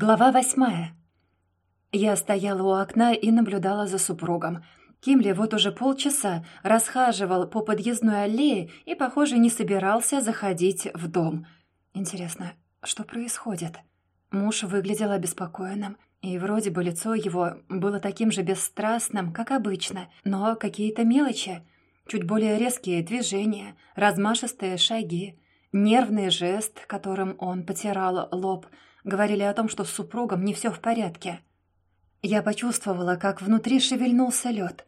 Глава восьмая. Я стояла у окна и наблюдала за супругом. Кимли вот уже полчаса расхаживал по подъездной аллее и, похоже, не собирался заходить в дом. Интересно, что происходит? Муж выглядел обеспокоенным, и вроде бы лицо его было таким же бесстрастным, как обычно, но какие-то мелочи, чуть более резкие движения, размашистые шаги, нервный жест, которым он потирал лоб — говорили о том, что с супругом не все в порядке. Я почувствовала, как внутри шевельнулся лед.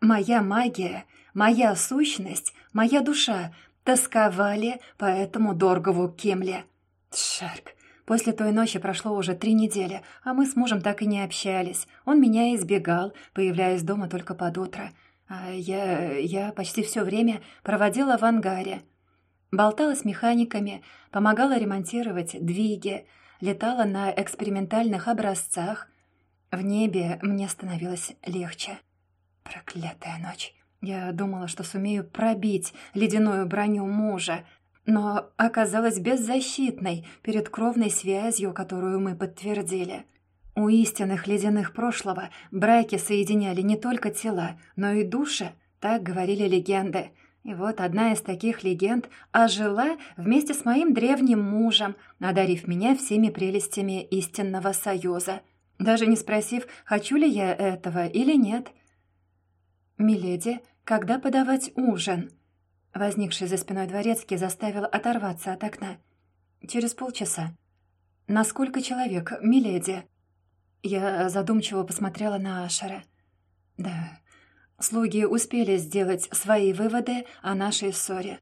Моя магия, моя сущность, моя душа тосковали по этому Доргову Кемле. Шарк. После той ночи прошло уже три недели, а мы с мужем так и не общались. Он меня избегал, появляясь дома только под утро. А я, я почти все время проводила в ангаре. Болтала с механиками, помогала ремонтировать двиги, летала на экспериментальных образцах. В небе мне становилось легче. Проклятая ночь. Я думала, что сумею пробить ледяную броню мужа, но оказалась беззащитной перед кровной связью, которую мы подтвердили. У истинных ледяных прошлого браки соединяли не только тела, но и души, так говорили легенды — и вот одна из таких легенд ожила вместе с моим древним мужем, одарив меня всеми прелестями истинного союза, даже не спросив, хочу ли я этого или нет. «Миледи, когда подавать ужин?» Возникший за спиной дворецкий заставил оторваться от окна. «Через полчаса». «На сколько человек, миледи?» Я задумчиво посмотрела на Ашера. «Да, Слуги успели сделать свои выводы о нашей ссоре.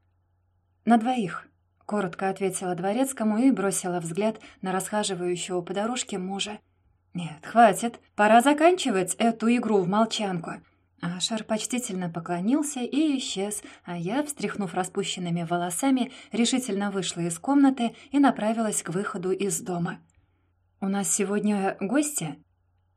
«На двоих», — коротко ответила дворецкому и бросила взгляд на расхаживающего по дорожке мужа. «Нет, хватит, пора заканчивать эту игру в молчанку». Ашар почтительно поклонился и исчез, а я, встряхнув распущенными волосами, решительно вышла из комнаты и направилась к выходу из дома. «У нас сегодня гости?»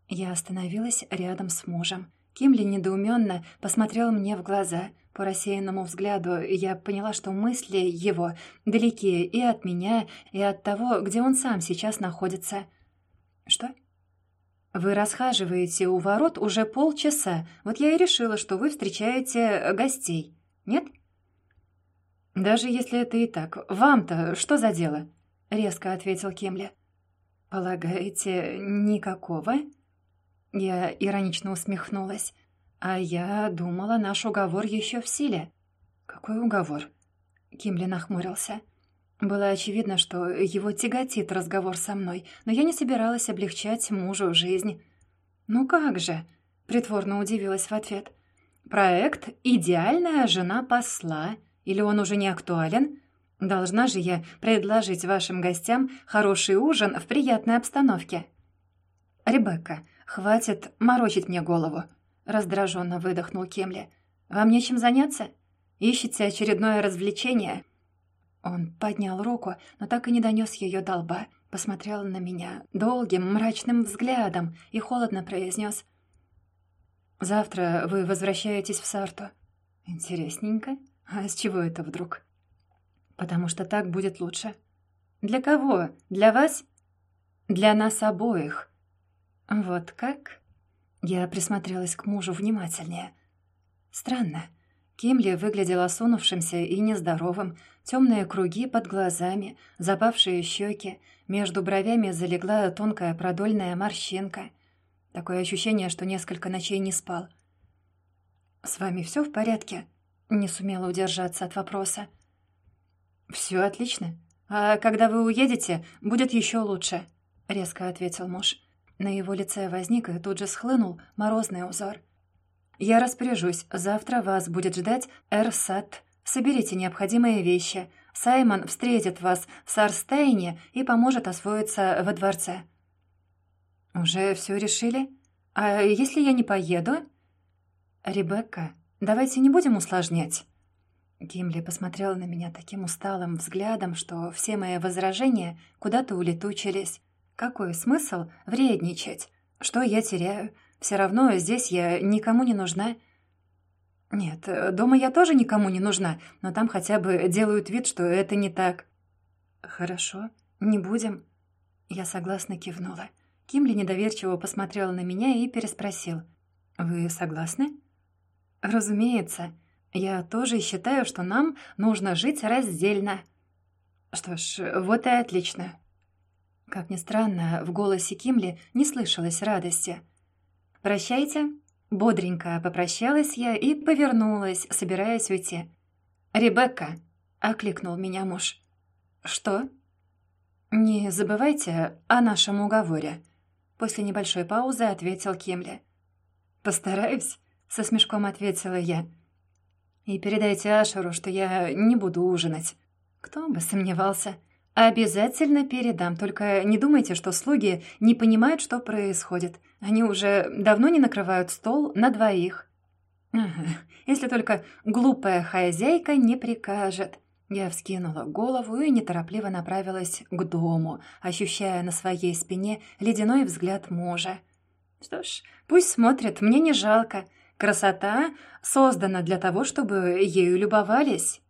Я остановилась рядом с мужем. Кимли недоуменно посмотрел мне в глаза. По рассеянному взгляду я поняла, что мысли его далеки и от меня, и от того, где он сам сейчас находится. «Что?» «Вы расхаживаете у ворот уже полчаса. Вот я и решила, что вы встречаете гостей. Нет?» «Даже если это и так, вам-то что за дело?» — резко ответил Кемли. «Полагаете, никакого?» Я иронично усмехнулась. «А я думала, наш уговор еще в силе». «Какой уговор?» Кимли нахмурился. Было очевидно, что его тяготит разговор со мной, но я не собиралась облегчать мужу жизнь. «Ну как же?» — притворно удивилась в ответ. «Проект «Идеальная жена посла» или он уже не актуален?» Должна же я предложить вашим гостям хороший ужин в приятной обстановке. Ребекка, «Хватит морочить мне голову», — раздраженно выдохнул Кемли. «Вам нечем заняться? Ищете очередное развлечение?» Он поднял руку, но так и не донес ее до лба, посмотрел на меня долгим мрачным взглядом и холодно произнес. «Завтра вы возвращаетесь в Сарту. Интересненько. А с чего это вдруг?» «Потому что так будет лучше». «Для кого? Для вас?» «Для нас обоих», «Вот как?» Я присмотрелась к мужу внимательнее. Странно. Кимли выглядел осунувшимся и нездоровым, темные круги под глазами, запавшие щеки, между бровями залегла тонкая продольная морщинка. Такое ощущение, что несколько ночей не спал. «С вами все в порядке?» Не сумела удержаться от вопроса. «Все отлично. А когда вы уедете, будет еще лучше», — резко ответил муж. На его лице возник и тут же схлынул морозный узор. «Я распоряжусь. Завтра вас будет ждать Эрсат. Соберите необходимые вещи. Саймон встретит вас в Сарстейне и поможет освоиться во дворце». «Уже все решили? А если я не поеду?» «Ребекка, давайте не будем усложнять». Гимли посмотрел на меня таким усталым взглядом, что все мои возражения куда-то улетучились. Какой смысл вредничать? Что я теряю? Все равно здесь я никому не нужна. Нет, дома я тоже никому не нужна, но там хотя бы делают вид, что это не так. Хорошо, не будем. Я согласно кивнула. Кимли недоверчиво посмотрел на меня и переспросил. «Вы согласны?» «Разумеется. Я тоже считаю, что нам нужно жить раздельно». «Что ж, вот и отлично». Как ни странно, в голосе Кимли не слышалось радости. «Прощайте». Бодренько попрощалась я и повернулась, собираясь уйти. «Ребекка!» — окликнул меня муж. «Что?» «Не забывайте о нашем уговоре», — после небольшой паузы ответил Кимли. «Постараюсь», — со смешком ответила я. «И передайте Ашеру, что я не буду ужинать». Кто бы сомневался. «Обязательно передам, только не думайте, что слуги не понимают, что происходит. Они уже давно не накрывают стол на двоих». «Ага, если только глупая хозяйка не прикажет». Я вскинула голову и неторопливо направилась к дому, ощущая на своей спине ледяной взгляд мужа. Что ж, пусть смотрит, мне не жалко. Красота создана для того, чтобы ею любовались.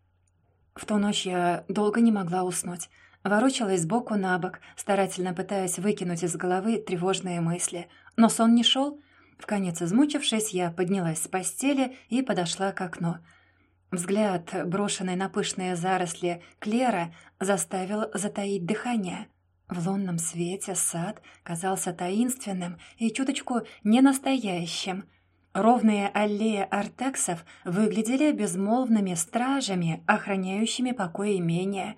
В ту ночь я долго не могла уснуть. Ворочалась сбоку на бок, старательно пытаясь выкинуть из головы тревожные мысли. Но сон не шел. Вконец измучившись, я поднялась с постели и подошла к окну. Взгляд, брошенный на пышные заросли Клера, заставил затаить дыхание. В лунном свете сад казался таинственным и чуточку ненастоящим. Ровные аллеи артексов выглядели безмолвными стражами, охраняющими покой имения.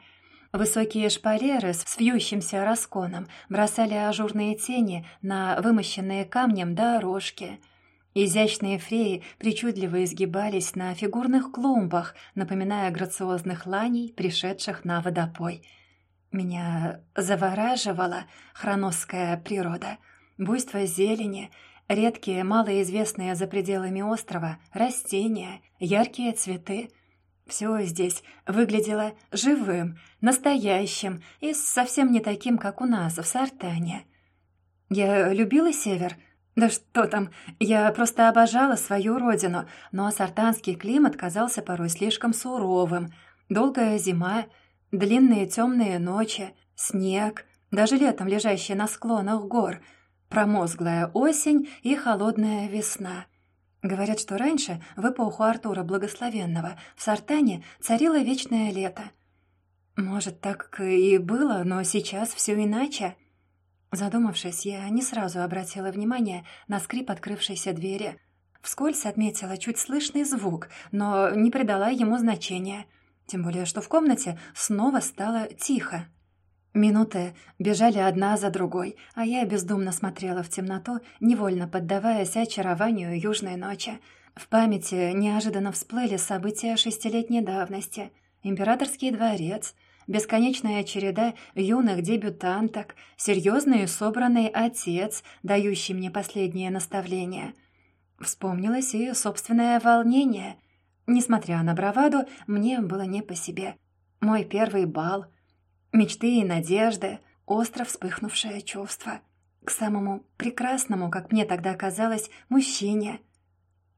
Высокие шпалеры с вьющимся расконом бросали ажурные тени на вымощенные камнем дорожки — Изящные фреи причудливо изгибались на фигурных клумбах, напоминая грациозных ланей, пришедших на водопой. Меня завораживала хроносская природа, буйство зелени, редкие, малоизвестные за пределами острова, растения, яркие цветы. Все здесь выглядело живым, настоящим и совсем не таким, как у нас в Сартане. Я любила север — да что там, я просто обожала свою родину, но сартанский климат казался порой слишком суровым. Долгая зима, длинные темные ночи, снег, даже летом лежащий на склонах гор, промозглая осень и холодная весна. Говорят, что раньше, в эпоху Артура Благословенного, в Сартане царило вечное лето. Может, так и было, но сейчас все иначе. Задумавшись, я не сразу обратила внимание на скрип открывшейся двери. Вскользь отметила чуть слышный звук, но не придала ему значения. Тем более, что в комнате снова стало тихо. Минуты бежали одна за другой, а я бездумно смотрела в темноту, невольно поддаваясь очарованию южной ночи. В памяти неожиданно всплыли события шестилетней давности. Императорский дворец — бесконечная череда юных дебютанток, серьезный собранный отец, дающий мне последние наставления. Вспомнилось и собственное волнение. Несмотря на браваду, мне было не по себе. Мой первый бал, мечты и надежды, остро вспыхнувшее чувство. К самому прекрасному, как мне тогда казалось, мужчине.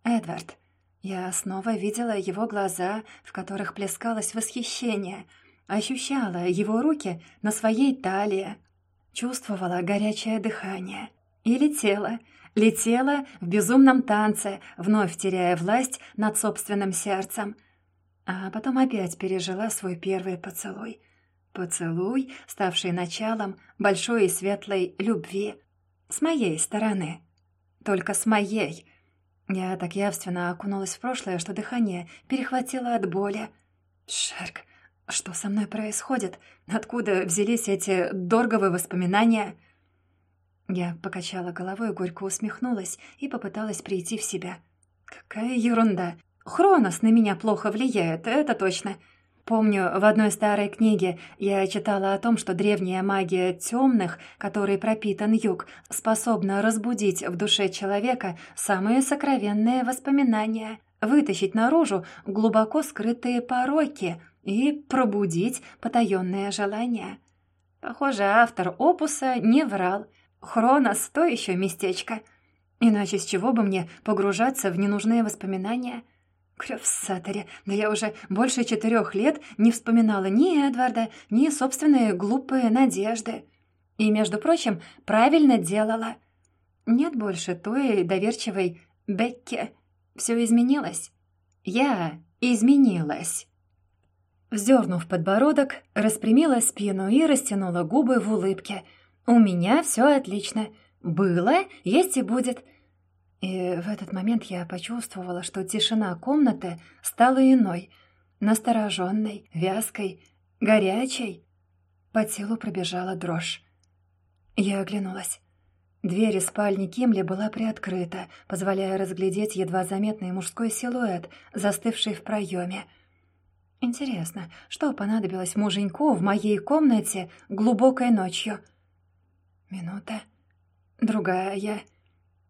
Эдвард. Я снова видела его глаза, в которых плескалось восхищение — ощущала его руки на своей талии, чувствовала горячее дыхание и летела, летела в безумном танце, вновь теряя власть над собственным сердцем. А потом опять пережила свой первый поцелуй. Поцелуй, ставший началом большой и светлой любви. С моей стороны. Только с моей. Я так явственно окунулась в прошлое, что дыхание перехватило от боли. Шарк, что со мной происходит? Откуда взялись эти дорговые воспоминания? Я покачала головой, горько усмехнулась и попыталась прийти в себя. Какая ерунда! Хронос на меня плохо влияет, это точно. Помню, в одной старой книге я читала о том, что древняя магия темных, которой пропитан юг, способна разбудить в душе человека самые сокровенные воспоминания, вытащить наружу глубоко скрытые пороки — и пробудить потаенное желание. Похоже, автор опуса не врал. Хронос — то еще местечко. Иначе с чего бы мне погружаться в ненужные воспоминания? Крёв Сатаре, да я уже больше четырех лет не вспоминала ни Эдварда, ни собственные глупые надежды. И, между прочим, правильно делала. Нет больше той доверчивой Бекки. Все изменилось. Я изменилась. Вздернув подбородок, распрямила спину и растянула губы в улыбке. «У меня все отлично. Было, есть и будет». И в этот момент я почувствовала, что тишина комнаты стала иной, настороженной, вязкой, горячей. По телу пробежала дрожь. Я оглянулась. Дверь спальни Кимли была приоткрыта, позволяя разглядеть едва заметный мужской силуэт, застывший в проеме. Интересно, что понадобилось муженьку в моей комнате глубокой ночью? Минута. Другая.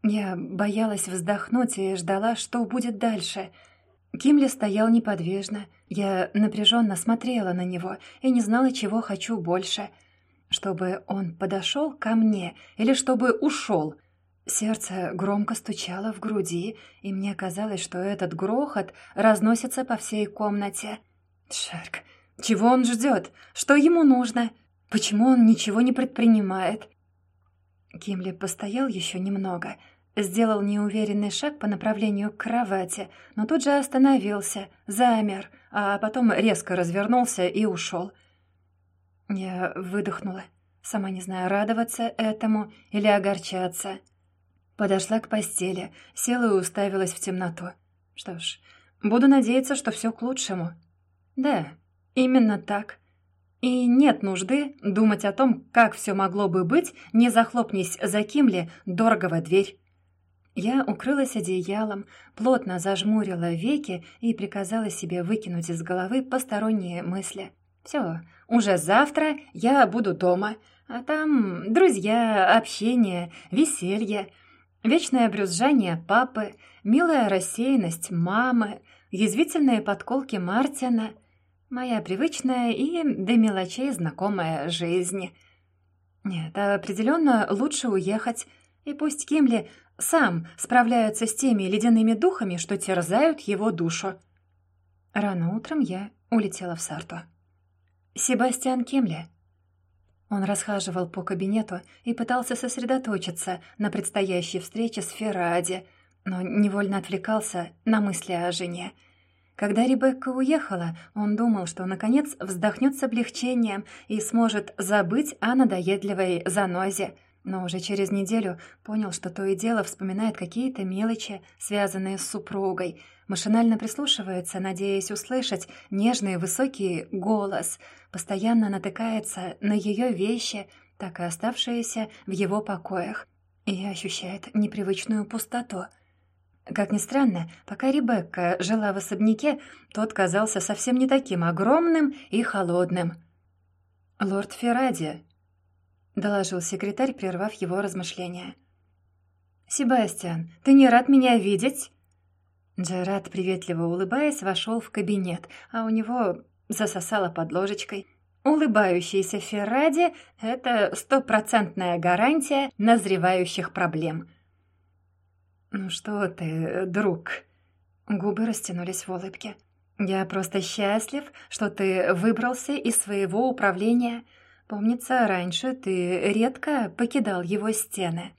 Я боялась вздохнуть и ждала, что будет дальше. Кимли стоял неподвижно. Я напряженно смотрела на него и не знала, чего хочу больше. Чтобы он подошел ко мне или чтобы ушел. Сердце громко стучало в груди, и мне казалось, что этот грохот разносится по всей комнате — Шарк, чего он ждет? Что ему нужно? Почему он ничего не предпринимает? Кимли постоял еще немного, сделал неуверенный шаг по направлению к кровати, но тут же остановился, замер, а потом резко развернулся и ушел. Я выдохнула, сама не знаю, радоваться этому или огорчаться. Подошла к постели, села и уставилась в темноту. Что ж, буду надеяться, что все к лучшему. Да, именно так. И нет нужды думать о том, как все могло бы быть, не захлопнись за Кимли дорогого дверь. Я укрылась одеялом, плотно зажмурила веки и приказала себе выкинуть из головы посторонние мысли. Все, уже завтра я буду дома, а там друзья, общение, веселье, вечное брюзжание папы, милая рассеянность мамы, язвительные подколки Мартина — Моя привычная и до мелочей знакомая жизнь. Нет, определенно лучше уехать. И пусть Кимли сам справляется с теми ледяными духами, что терзают его душу. Рано утром я улетела в Сарту. Себастьян Кимли. Он расхаживал по кабинету и пытался сосредоточиться на предстоящей встрече с Ферради, но невольно отвлекался на мысли о жене — когда Ребекка уехала, он думал, что наконец вздохнет с облегчением и сможет забыть о надоедливой занозе. Но уже через неделю понял, что то и дело вспоминает какие-то мелочи, связанные с супругой, машинально прислушивается, надеясь услышать нежный высокий голос, постоянно натыкается на ее вещи, так и оставшиеся в его покоях, и ощущает непривычную пустоту — как ни странно, пока Ребекка жила в особняке, тот казался совсем не таким огромным и холодным. «Лорд Ферради», — доложил секретарь, прервав его размышления. «Себастьян, ты не рад меня видеть?» Джерард, приветливо улыбаясь, вошел в кабинет, а у него засосало под ложечкой. Улыбающийся Ферради — это стопроцентная гарантия назревающих проблем — «Ну что ты, друг?» Губы растянулись в улыбке. «Я просто счастлив, что ты выбрался из своего управления. Помнится, раньше ты редко покидал его стены».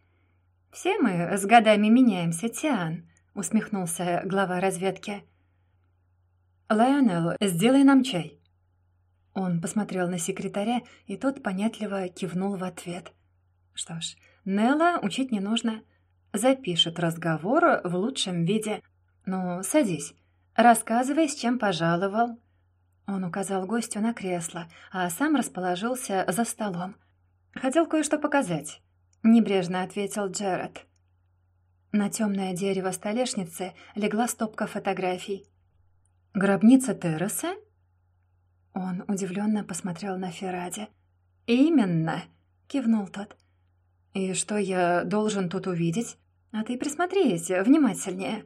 «Все мы с годами меняемся, Тиан», — усмехнулся глава разведки. «Лайонел, сделай нам чай». Он посмотрел на секретаря, и тот понятливо кивнул в ответ. «Что ж, Нелла учить не нужно» запишет разговор в лучшем виде. Ну, садись, рассказывай, с чем пожаловал». Он указал гостю на кресло, а сам расположился за столом. «Хотел кое-что показать», — небрежно ответил Джеред. На темное дерево столешницы легла стопка фотографий. «Гробница Терраса?» Он удивленно посмотрел на Ферради. «Именно!» — кивнул тот. «И что я должен тут увидеть?» «А ты присмотрись внимательнее».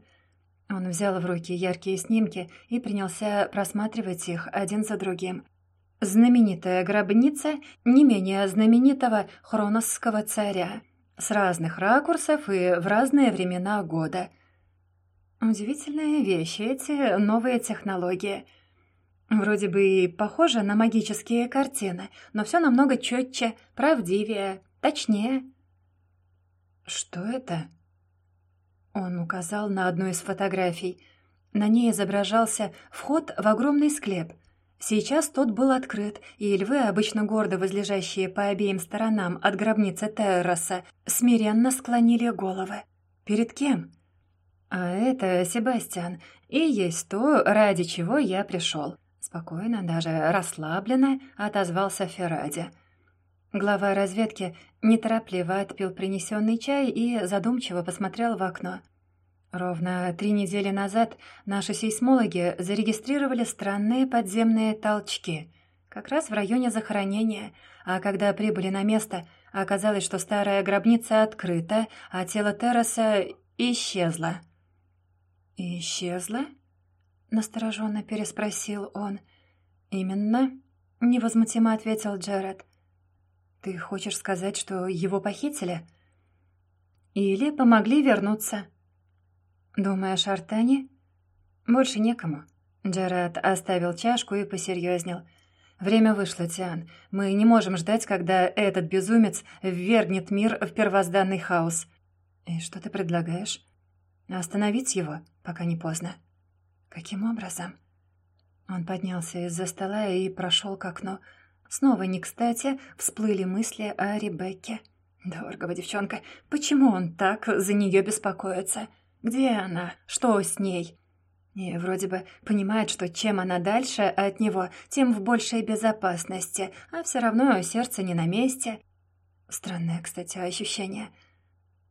Он взял в руки яркие снимки и принялся просматривать их один за другим. Знаменитая гробница не менее знаменитого хроносского царя. С разных ракурсов и в разные времена года. Удивительные вещи эти новые технологии. Вроде бы и похоже на магические картины, но все намного четче, правдивее, точнее. «Что это?» Он указал на одну из фотографий. На ней изображался вход в огромный склеп. Сейчас тот был открыт, и львы, обычно гордо возлежащие по обеим сторонам от гробницы Терраса, смиренно склонили головы. «Перед кем?» «А это Себастьян, и есть то, ради чего я пришел», — спокойно, даже расслабленно отозвался Ферради. Глава разведки неторопливо отпил принесенный чай и задумчиво посмотрел в окно. Ровно три недели назад наши сейсмологи зарегистрировали странные подземные толчки, как раз в районе захоронения, а когда прибыли на место, оказалось, что старая гробница открыта, а тело Терраса исчезло. «Исчезло?» — настороженно переспросил он. «Именно», — невозмутимо ответил Джеред. «Ты хочешь сказать, что его похитили?» «Или помогли вернуться?» «Думаешь, Артане?» «Больше некому». Джеред оставил чашку и посерьезнел. «Время вышло, Тиан. Мы не можем ждать, когда этот безумец ввергнет мир в первозданный хаос. И что ты предлагаешь?» «Остановить его, пока не поздно». «Каким образом?» Он поднялся из-за стола и прошел к окну. Снова не кстати всплыли мысли о Ребекке. Дорогого девчонка, почему он так за нее беспокоится?» Где она? Что с ней? И вроде бы понимает, что чем она дальше от него, тем в большей безопасности, а все равно сердце не на месте. Странное, кстати, ощущение.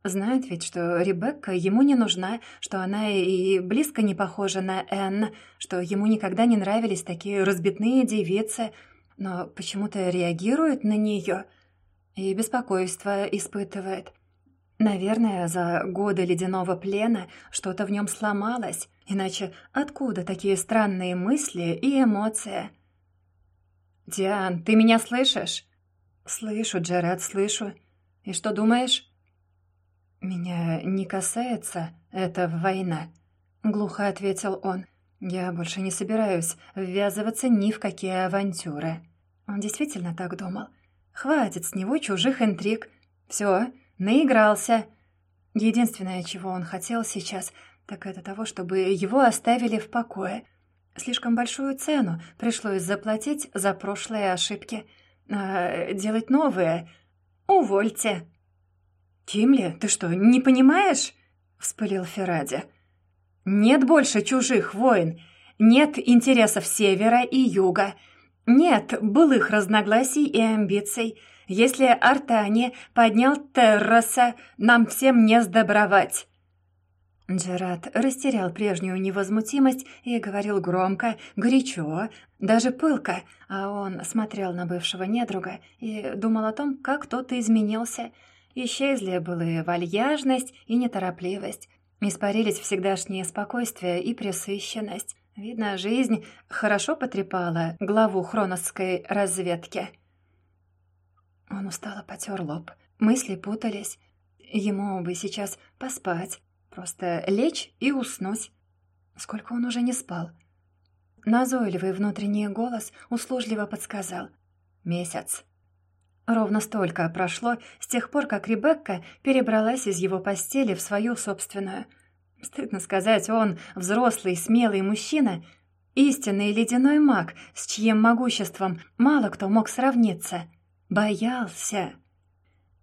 Знает ведь, что Ребекка ему не нужна, что она и близко не похожа на Энн, что ему никогда не нравились такие разбитные девицы, но почему-то реагирует на нее и беспокойство испытывает. Наверное, за годы ледяного плена что-то в нем сломалось, иначе откуда такие странные мысли и эмоции? «Диан, ты меня слышишь?» «Слышу, Джеред, слышу. И что думаешь?» «Меня не касается эта война», — глухо ответил он. «Я больше не собираюсь ввязываться ни в какие авантюры». Он действительно так думал. «Хватит с него чужих интриг. Все, Наигрался. Единственное, чего он хотел сейчас, так это того, чтобы его оставили в покое. Слишком большую цену пришлось заплатить за прошлые ошибки. А делать новые... Увольте. «Кимли, ты что, не понимаешь?» — вспылил Ферради. «Нет больше чужих войн, нет интересов севера и юга, нет былых разногласий и амбиций». Если Артани поднял Терраса, нам всем не сдобровать». Джерат растерял прежнюю невозмутимость и говорил громко, горячо, даже пылко, а он смотрел на бывшего недруга и думал о том, как тот изменился. Исчезли былые вальяжность и неторопливость, испарились всегдашнее спокойствие и пресыщенность. Видно, жизнь хорошо потрепала главу хроносской разведки. Он устало потер лоб. Мысли путались. Ему бы сейчас поспать. Просто лечь и уснуть. Сколько он уже не спал. Назойливый внутренний голос услужливо подсказал. «Месяц». Ровно столько прошло с тех пор, как Ребекка перебралась из его постели в свою собственную. Стыдно сказать, он, взрослый, смелый мужчина, истинный ледяной маг, с чьим могуществом мало кто мог сравниться — Боялся.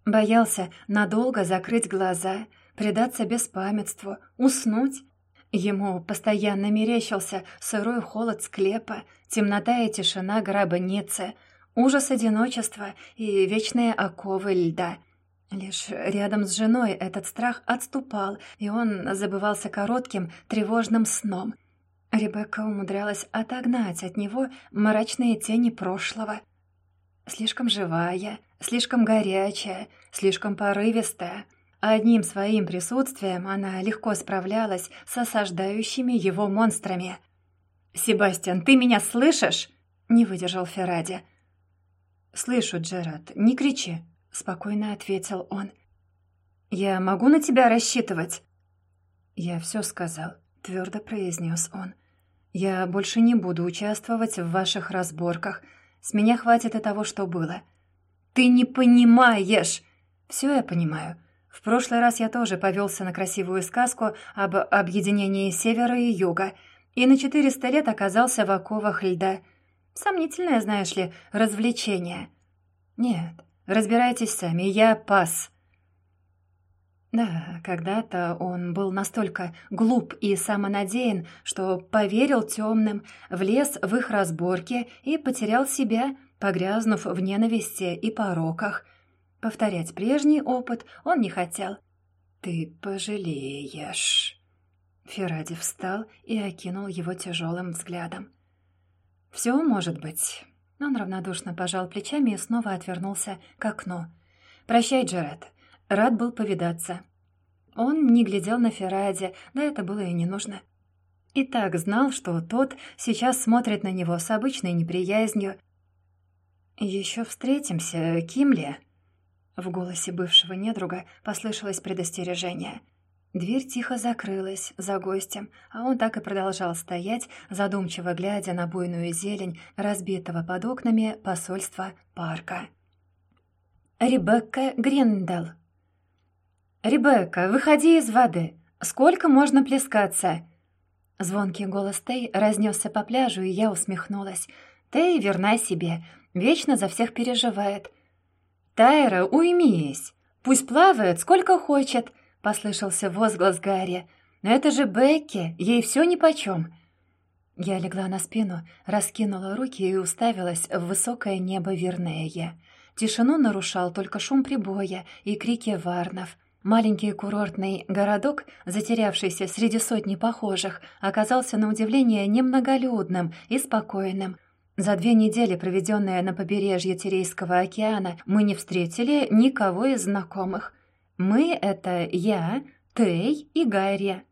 Боялся надолго закрыть глаза, предаться беспамятству, уснуть. Ему постоянно мерещился сырой холод склепа, темнота и тишина гробницы, ужас одиночества и вечные оковы льда. Лишь рядом с женой этот страх отступал, и он забывался коротким, тревожным сном. Ребекка умудрялась отогнать от него мрачные тени прошлого — Слишком живая, слишком горячая, слишком порывистая. Одним своим присутствием она легко справлялась с осаждающими его монстрами. «Себастьян, ты меня слышишь?» — не выдержал Ферради. «Слышу, Джерард, не кричи», — спокойно ответил он. «Я могу на тебя рассчитывать?» «Я все сказал», — твердо произнес он. «Я больше не буду участвовать в ваших разборках. С меня хватит и того, что было». «Ты не понимаешь!» «Все я понимаю. В прошлый раз я тоже повелся на красивую сказку об объединении севера и юга, и на 400 лет оказался в оковах льда. Сомнительное, знаешь ли, развлечение». «Нет, разбирайтесь сами, я пас». Да, когда-то он был настолько глуп и самонадеян, что поверил темным, влез в их разборки и потерял себя, погрязнув в ненависти и пороках. Повторять прежний опыт он не хотел. «Ты пожалеешь». Феради встал и окинул его тяжелым взглядом. «Все может быть». Он равнодушно пожал плечами и снова отвернулся к окну. «Прощай, Джеред. Рад был повидаться. Он не глядел на Ферради, да это было и не нужно. И так знал, что тот сейчас смотрит на него с обычной неприязнью. «Еще встретимся, Кимли?» В голосе бывшего недруга послышалось предостережение. Дверь тихо закрылась за гостем, а он так и продолжал стоять, задумчиво глядя на буйную зелень разбитого под окнами посольства парка. «Ребекка Гриндал», «Ребекка, выходи из воды! Сколько можно плескаться?» Звонкий голос Тей разнесся по пляжу, и я усмехнулась. Тей верна себе, вечно за всех переживает. «Тайра, уймись! Пусть плавает сколько хочет!» — послышался возглас Гарри. «Но это же Бекки, ей все нипочем!» Я легла на спину, раскинула руки и уставилась в высокое небо Вернея. Тишину нарушал только шум прибоя и крики варнов — Маленький курортный городок, затерявшийся среди сотни похожих, оказался на удивление немноголюдным и спокойным. За две недели, проведенные на побережье Тирейского океана, мы не встретили никого из знакомых. Мы — это я, Тей и Гарри.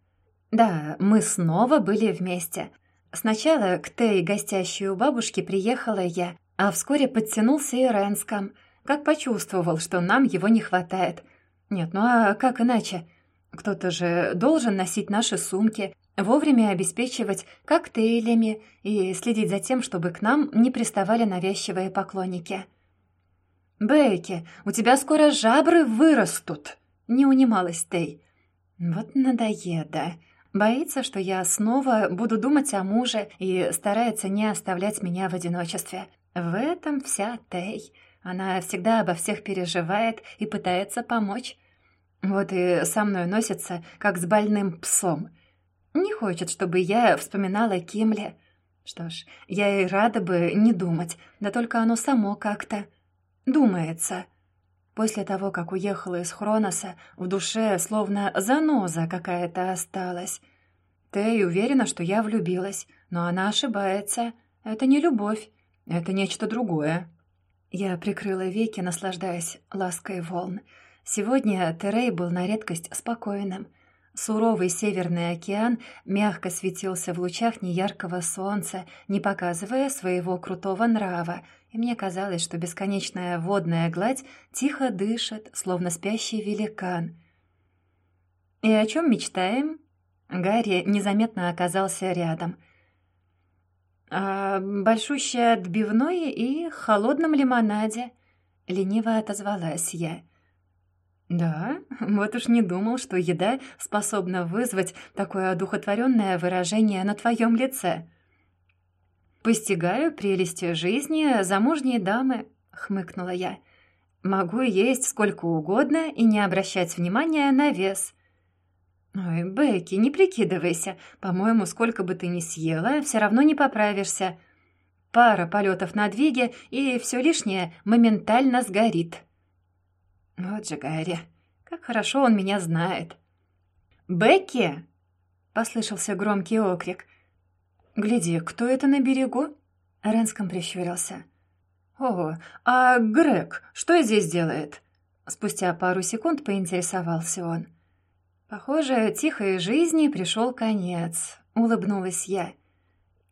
Да, мы снова были вместе. Сначала к Тей, гостящей у бабушки, приехала я, а вскоре подтянулся и Ренском. Как почувствовал, что нам его не хватает — нет, ну а как иначе? Кто-то же должен носить наши сумки, вовремя обеспечивать коктейлями и следить за тем, чтобы к нам не приставали навязчивые поклонники. «Бекки, у тебя скоро жабры вырастут!» — не унималась Тей. «Вот надоеда. Боится, что я снова буду думать о муже и старается не оставлять меня в одиночестве. В этом вся Тей. Она всегда обо всех переживает и пытается помочь. Вот и со мной носится, как с больным псом. Не хочет, чтобы я вспоминала Кимли. Что ж, я и рада бы не думать, да только оно само как-то думается. После того, как уехала из Хроноса, в душе словно заноза какая-то осталась. Ты уверена, что я влюбилась, но она ошибается. Это не любовь, это нечто другое. Я прикрыла веки, наслаждаясь лаской волн. Сегодня Терей был на редкость спокойным. Суровый Северный океан мягко светился в лучах неяркого солнца, не показывая своего крутого нрава, и мне казалось, что бесконечная водная гладь тихо дышит, словно спящий великан. «И о чем мечтаем?» Гарри незаметно оказался рядом. «О большущей отбивной и холодном лимонаде», — лениво отозвалась я. «Да, вот уж не думал, что еда способна вызвать такое одухотворенное выражение на твоем лице». «Постигаю прелести жизни замужней дамы», — хмыкнула я. «Могу есть сколько угодно и не обращать внимания на вес». «Ой, Бекки, не прикидывайся. По-моему, сколько бы ты ни съела, все равно не поправишься. Пара полетов на двиге, и все лишнее моментально сгорит». Вот же Гарри, как хорошо он меня знает. «Бекки!» — послышался громкий окрик. «Гляди, кто это на берегу?» Ренском прищурился. «О, а Грег что здесь делает?» Спустя пару секунд поинтересовался он. «Похоже, тихой жизни пришел конец», — улыбнулась я.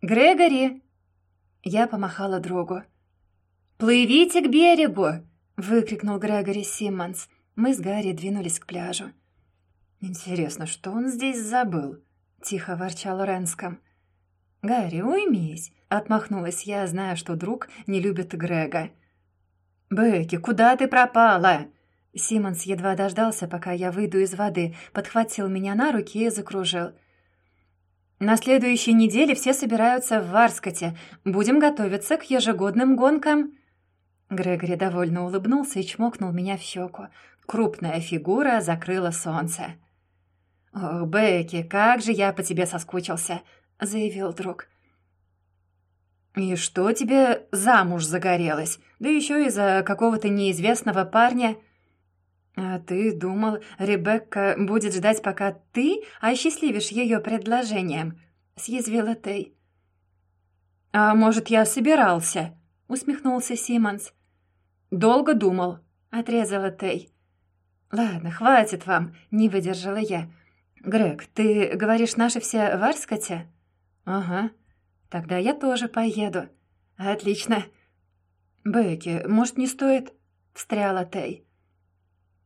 «Грегори!» Я помахала другу. «Плывите к берегу!» выкрикнул Грегори Симмонс. Мы с Гарри двинулись к пляжу. «Интересно, что он здесь забыл?» — тихо ворчал Ренском. «Гарри, уймись!» — отмахнулась я, зная, что друг не любит Грега. «Бекки, куда ты пропала?» Симмонс едва дождался, пока я выйду из воды, подхватил меня на руки и закружил. «На следующей неделе все собираются в Варскоте. Будем готовиться к ежегодным гонкам». Грегори довольно улыбнулся и чмокнул меня в щеку. Крупная фигура закрыла солнце. «Ох, Бекки, как же я по тебе соскучился!» — заявил друг. «И что тебе замуж загорелось? Да еще из-за какого-то неизвестного парня?» «А ты думал, Ребекка будет ждать, пока ты осчастливишь ее предложением?» — съязвила Тей. «А может, я собирался?» — усмехнулся Симмонс. «Долго думал», — отрезала Тей. «Ладно, хватит вам», — не выдержала я. «Грег, ты говоришь, наши все в Арскоте?» «Ага. Тогда я тоже поеду». «Отлично». «Бекки, может, не стоит?» — встряла Тей.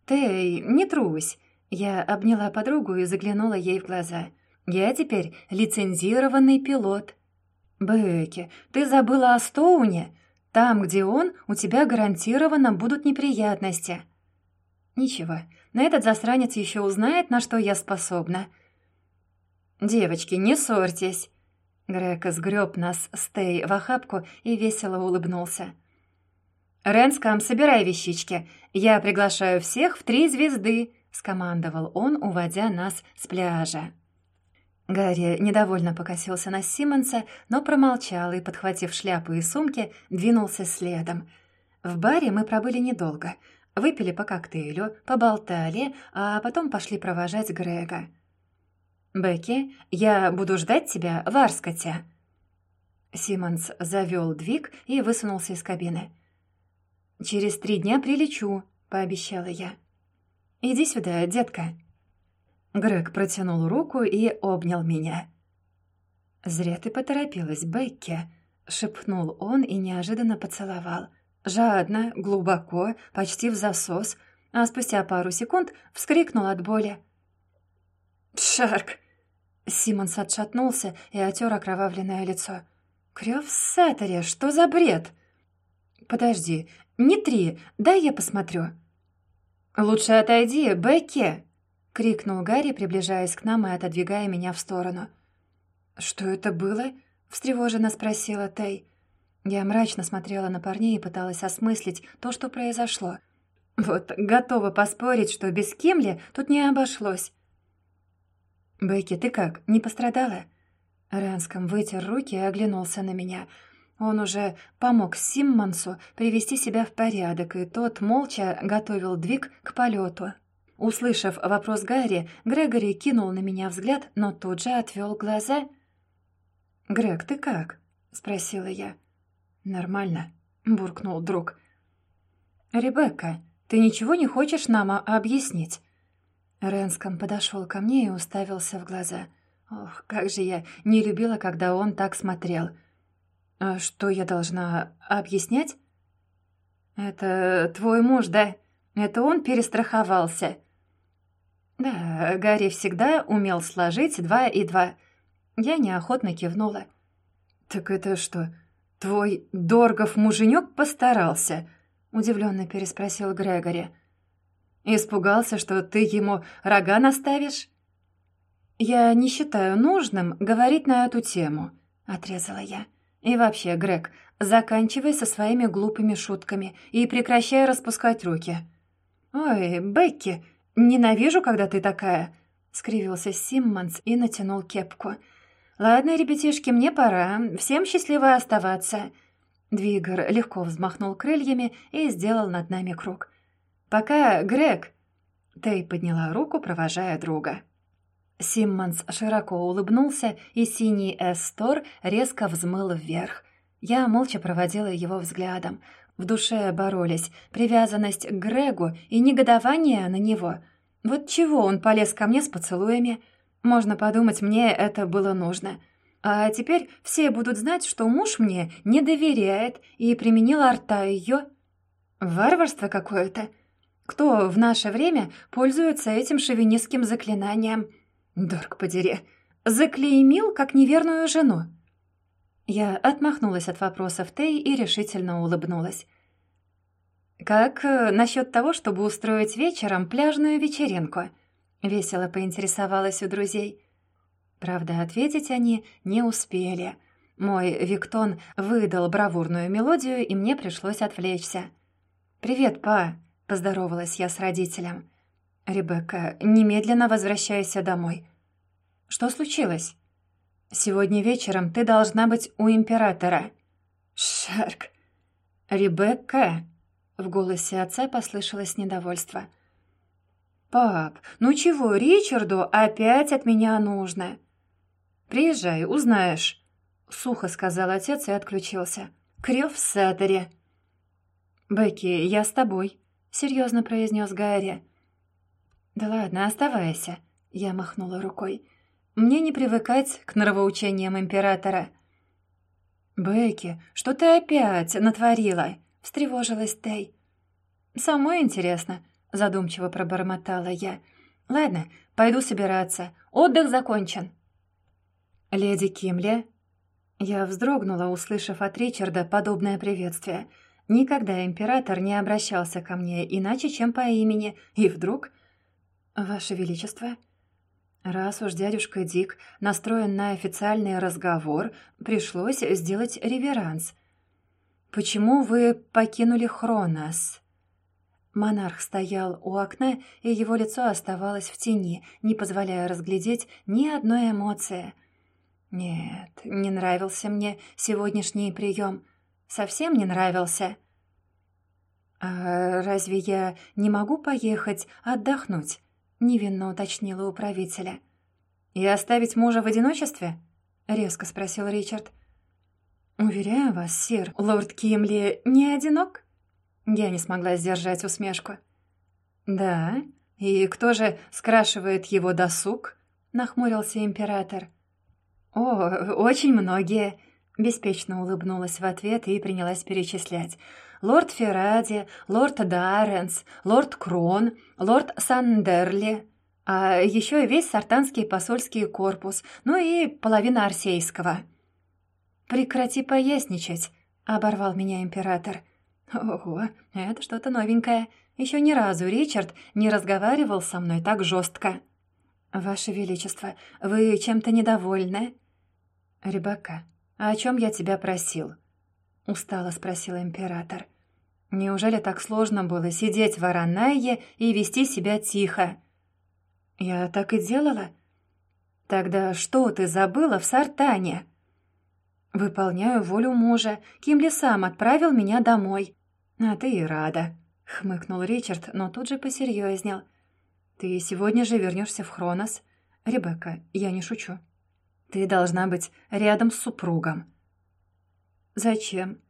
«Тей, не трусь!» Я обняла подругу и заглянула ей в глаза. «Я теперь лицензированный пилот». «Бекки, ты забыла о Стоуне? Там, где он, у тебя гарантированно будут неприятности». «Ничего, на этот засранец еще узнает, на что я способна». «Девочки, не ссорьтесь!» Грека сгреб нас с Тей в охапку и весело улыбнулся. «Ренскам, собирай вещички. Я приглашаю всех в три звезды», — скомандовал он, уводя нас с пляжа. Гарри недовольно покосился на Симмонса, но промолчал и, подхватив шляпу и сумки, двинулся следом. В баре мы пробыли недолго. Выпили по коктейлю, поболтали, а потом пошли провожать Грега. «Бекки, я буду ждать тебя в Арскоте». Симмонс завел двиг и высунулся из кабины. «Через три дня прилечу», — пообещала я. «Иди сюда, детка». Грег протянул руку и обнял меня. «Зря ты поторопилась, Бекки», — шепнул он и неожиданно поцеловал. Жадно, глубоко, почти в засос, а спустя пару секунд вскрикнул от боли. «Шарк!» Симонс отшатнулся и отер окровавленное лицо. «Крёв Саттере, что за бред?» «Подожди, не три, дай я посмотрю». «Лучше отойди, Бекки!» — крикнул Гарри, приближаясь к нам и отодвигая меня в сторону. «Что это было?» — встревоженно спросила Тей. Я мрачно смотрела на парней и пыталась осмыслить то, что произошло. Вот, готова поспорить, что без Кимли тут не обошлось. «Бекки, ты как, не пострадала?» Рэнском вытер руки и оглянулся на меня — он уже помог Симмонсу привести себя в порядок, и тот молча готовил двиг к полету. Услышав вопрос Гарри, Грегори кинул на меня взгляд, но тут же отвел глаза. «Грег, ты как?» — спросила я. «Нормально», — буркнул друг. «Ребекка, ты ничего не хочешь нам объяснить?» Ренском подошел ко мне и уставился в глаза. Ох, как же я не любила, когда он так смотрел — «А что я должна объяснять?» «Это твой муж, да? Это он перестраховался?» «Да, Гарри всегда умел сложить два и два». Я неохотно кивнула. «Так это что, твой Доргов муженек постарался?» Удивленно переспросил Грегори. «Испугался, что ты ему рога наставишь?» «Я не считаю нужным говорить на эту тему», — отрезала я. И вообще, Грег, заканчивай со своими глупыми шутками и прекращай распускать руки». «Ой, Бекки, ненавижу, когда ты такая», — скривился Симмонс и натянул кепку. «Ладно, ребятишки, мне пора. Всем счастливо оставаться». Двигар легко взмахнул крыльями и сделал над нами круг. «Пока, Грег!» Тей подняла руку, провожая друга. Симмонс широко улыбнулся, и синий эстор резко взмыл вверх. Я молча проводила его взглядом. В душе боролись привязанность к Грегу и негодование на него. Вот чего он полез ко мне с поцелуями? Можно подумать, мне это было нужно. А теперь все будут знать, что муж мне не доверяет и применил арта ее. Варварство какое-то. Кто в наше время пользуется этим шовинистским заклинанием — Дорг подери, заклеймил как неверную жену. Я отмахнулась от вопросов Тей и решительно улыбнулась. «Как э, насчет того, чтобы устроить вечером пляжную вечеринку?» — весело поинтересовалась у друзей. Правда, ответить они не успели. Мой Виктон выдал бравурную мелодию, и мне пришлось отвлечься. «Привет, па!» — поздоровалась я с родителем. «Ребекка, немедленно возвращайся домой». «Что случилось?» «Сегодня вечером ты должна быть у императора». «Шарк!» «Ребекка!» — в голосе отца послышалось недовольство. «Пап, ну чего Ричарду опять от меня нужно?» «Приезжай, узнаешь», — сухо сказал отец и отключился. «Крёв в Саттере». «Бекки, я с тобой», — серьезно произнес Гарри. «Да ладно, оставайся», — я махнула рукой. «Мне не привыкать к нравоучениям императора». «Бекки, что ты опять натворила?» — встревожилась Тей. «Самой интересно», — задумчиво пробормотала я. «Ладно, пойду собираться. Отдых закончен». «Леди Кимли?» Я вздрогнула, услышав от Ричарда подобное приветствие. Никогда император не обращался ко мне иначе, чем по имени, и вдруг... «Ваше Величество?» Раз уж дядюшка Дик настроен на официальный разговор, пришлось сделать реверанс. «Почему вы покинули Хронос?» Монарх стоял у окна, и его лицо оставалось в тени, не позволяя разглядеть ни одной эмоции — нет, не нравился мне сегодняшний прием. Совсем не нравился. «А разве я не могу поехать отдохнуть?» — невинно уточнила управителя. «И оставить мужа в одиночестве?» — резко спросил Ричард. «Уверяю вас, сир, лорд Кимли не одинок?» Я не смогла сдержать усмешку. «Да? И кто же скрашивает его досуг?» — нахмурился император. «О, очень многие», — беспечно улыбнулась в ответ и принялась перечислять. «Лорд Ферради, лорд Дарренс, лорд Крон, лорд Сандерли, а еще и весь сартанский посольский корпус, ну и половина арсейского». «Прекрати поясничать», — оборвал меня император. «Ого, это что-то новенькое. Еще ни разу Ричард не разговаривал со мной так жестко». «Ваше Величество, вы чем-то недовольны?» «Ребекка, а о чем я тебя просил?» — устало спросил император. «Неужели так сложно было сидеть в Аранайе и вести себя тихо?» «Я так и делала?» «Тогда что ты забыла в Сартане?» «Выполняю волю мужа. Кимли сам отправил меня домой». «А ты и рада», — хмыкнул Ричард, но тут же посерьезнел. «Ты сегодня же вернешься в Хронос. Ребекка, я не шучу». Ты должна быть рядом с супругом». «Зачем?»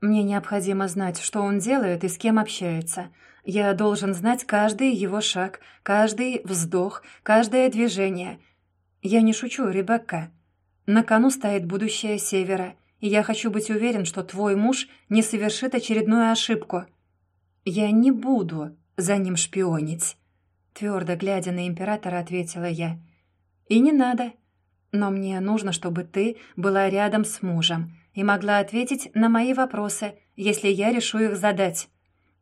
«Мне необходимо знать, что он делает и с кем общается. Я должен знать каждый его шаг, каждый вздох, каждое движение. Я не шучу, Ребекка. На кону стоит будущее Севера, и я хочу быть уверен, что твой муж не совершит очередную ошибку. Я не буду за ним шпионить», — твердо глядя на императора, ответила я. «И не надо. Но мне нужно, чтобы ты была рядом с мужем и могла ответить на мои вопросы, если я решу их задать.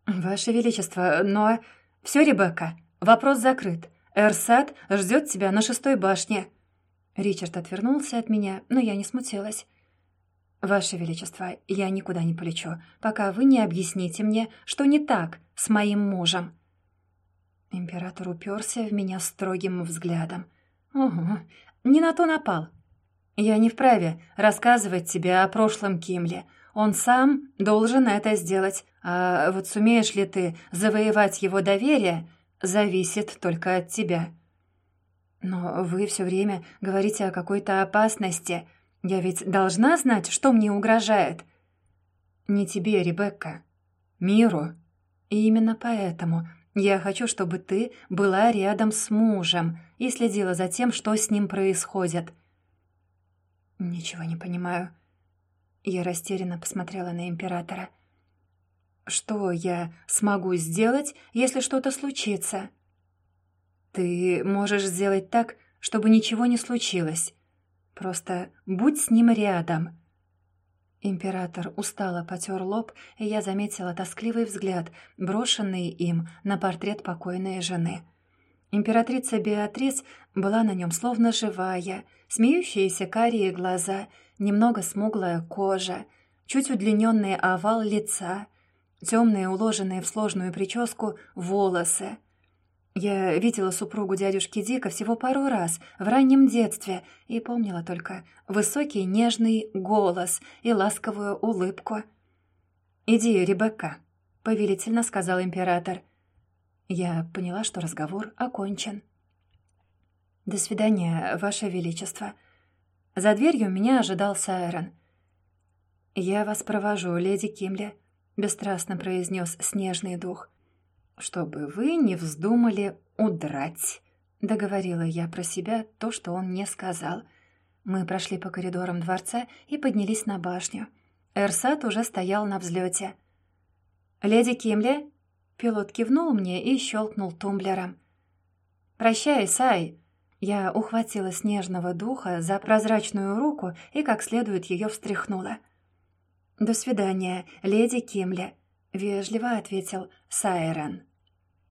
Ваше Величество, но... Все, Ребекка, вопрос закрыт. Эрсат ждет тебя на шестой башне. Ричард отвернулся от меня, но я не смутилась. «Ваше Величество, я никуда не полечу, пока вы не объясните мне, что не так с моим мужем». Император уперся в меня строгим взглядом. «Угу, не на то напал. Я не вправе рассказывать тебе о прошлом Кимле. Он сам должен это сделать. А вот сумеешь ли ты завоевать его доверие, зависит только от тебя. Но вы все время говорите о какой-то опасности. Я ведь должна знать, что мне угрожает. Не тебе, Ребекка. Миру. И именно поэтому я хочу, чтобы ты была рядом с мужем и следила за тем, что с ним происходит». «Ничего не понимаю». Я растерянно посмотрела на императора. «Что я смогу сделать, если что-то случится?» «Ты можешь сделать так, чтобы ничего не случилось. Просто будь с ним рядом». Император устало потер лоб, и я заметила тоскливый взгляд, брошенный им на портрет покойной жены. Императрица Беатрис была на нем словно живая, смеющиеся карие глаза, немного смуглая кожа, чуть удлиненный овал лица, темные, уложенные в сложную прическу, волосы. Я видела супругу дядюшки Дика всего пару раз в раннем детстве и помнила только высокий нежный голос и ласковую улыбку. «Иди, Ребекка», — повелительно сказал император. Я поняла, что разговор окончен. «До свидания, Ваше Величество». За дверью меня ожидал Сайрон. «Я вас провожу, леди Кимли», — бесстрастно произнес снежный дух. «Чтобы вы не вздумали удрать», — договорила я про себя то, что он не сказал. Мы прошли по коридорам дворца и поднялись на башню. Эрсат уже стоял на взлете. «Леди Кимли?» Пилот кивнул мне и щелкнул тумблером. «Прощай, Сай!» Я ухватила снежного духа за прозрачную руку и как следует ее встряхнула. «До свидания, леди Кимли», — вежливо ответил Сайрон.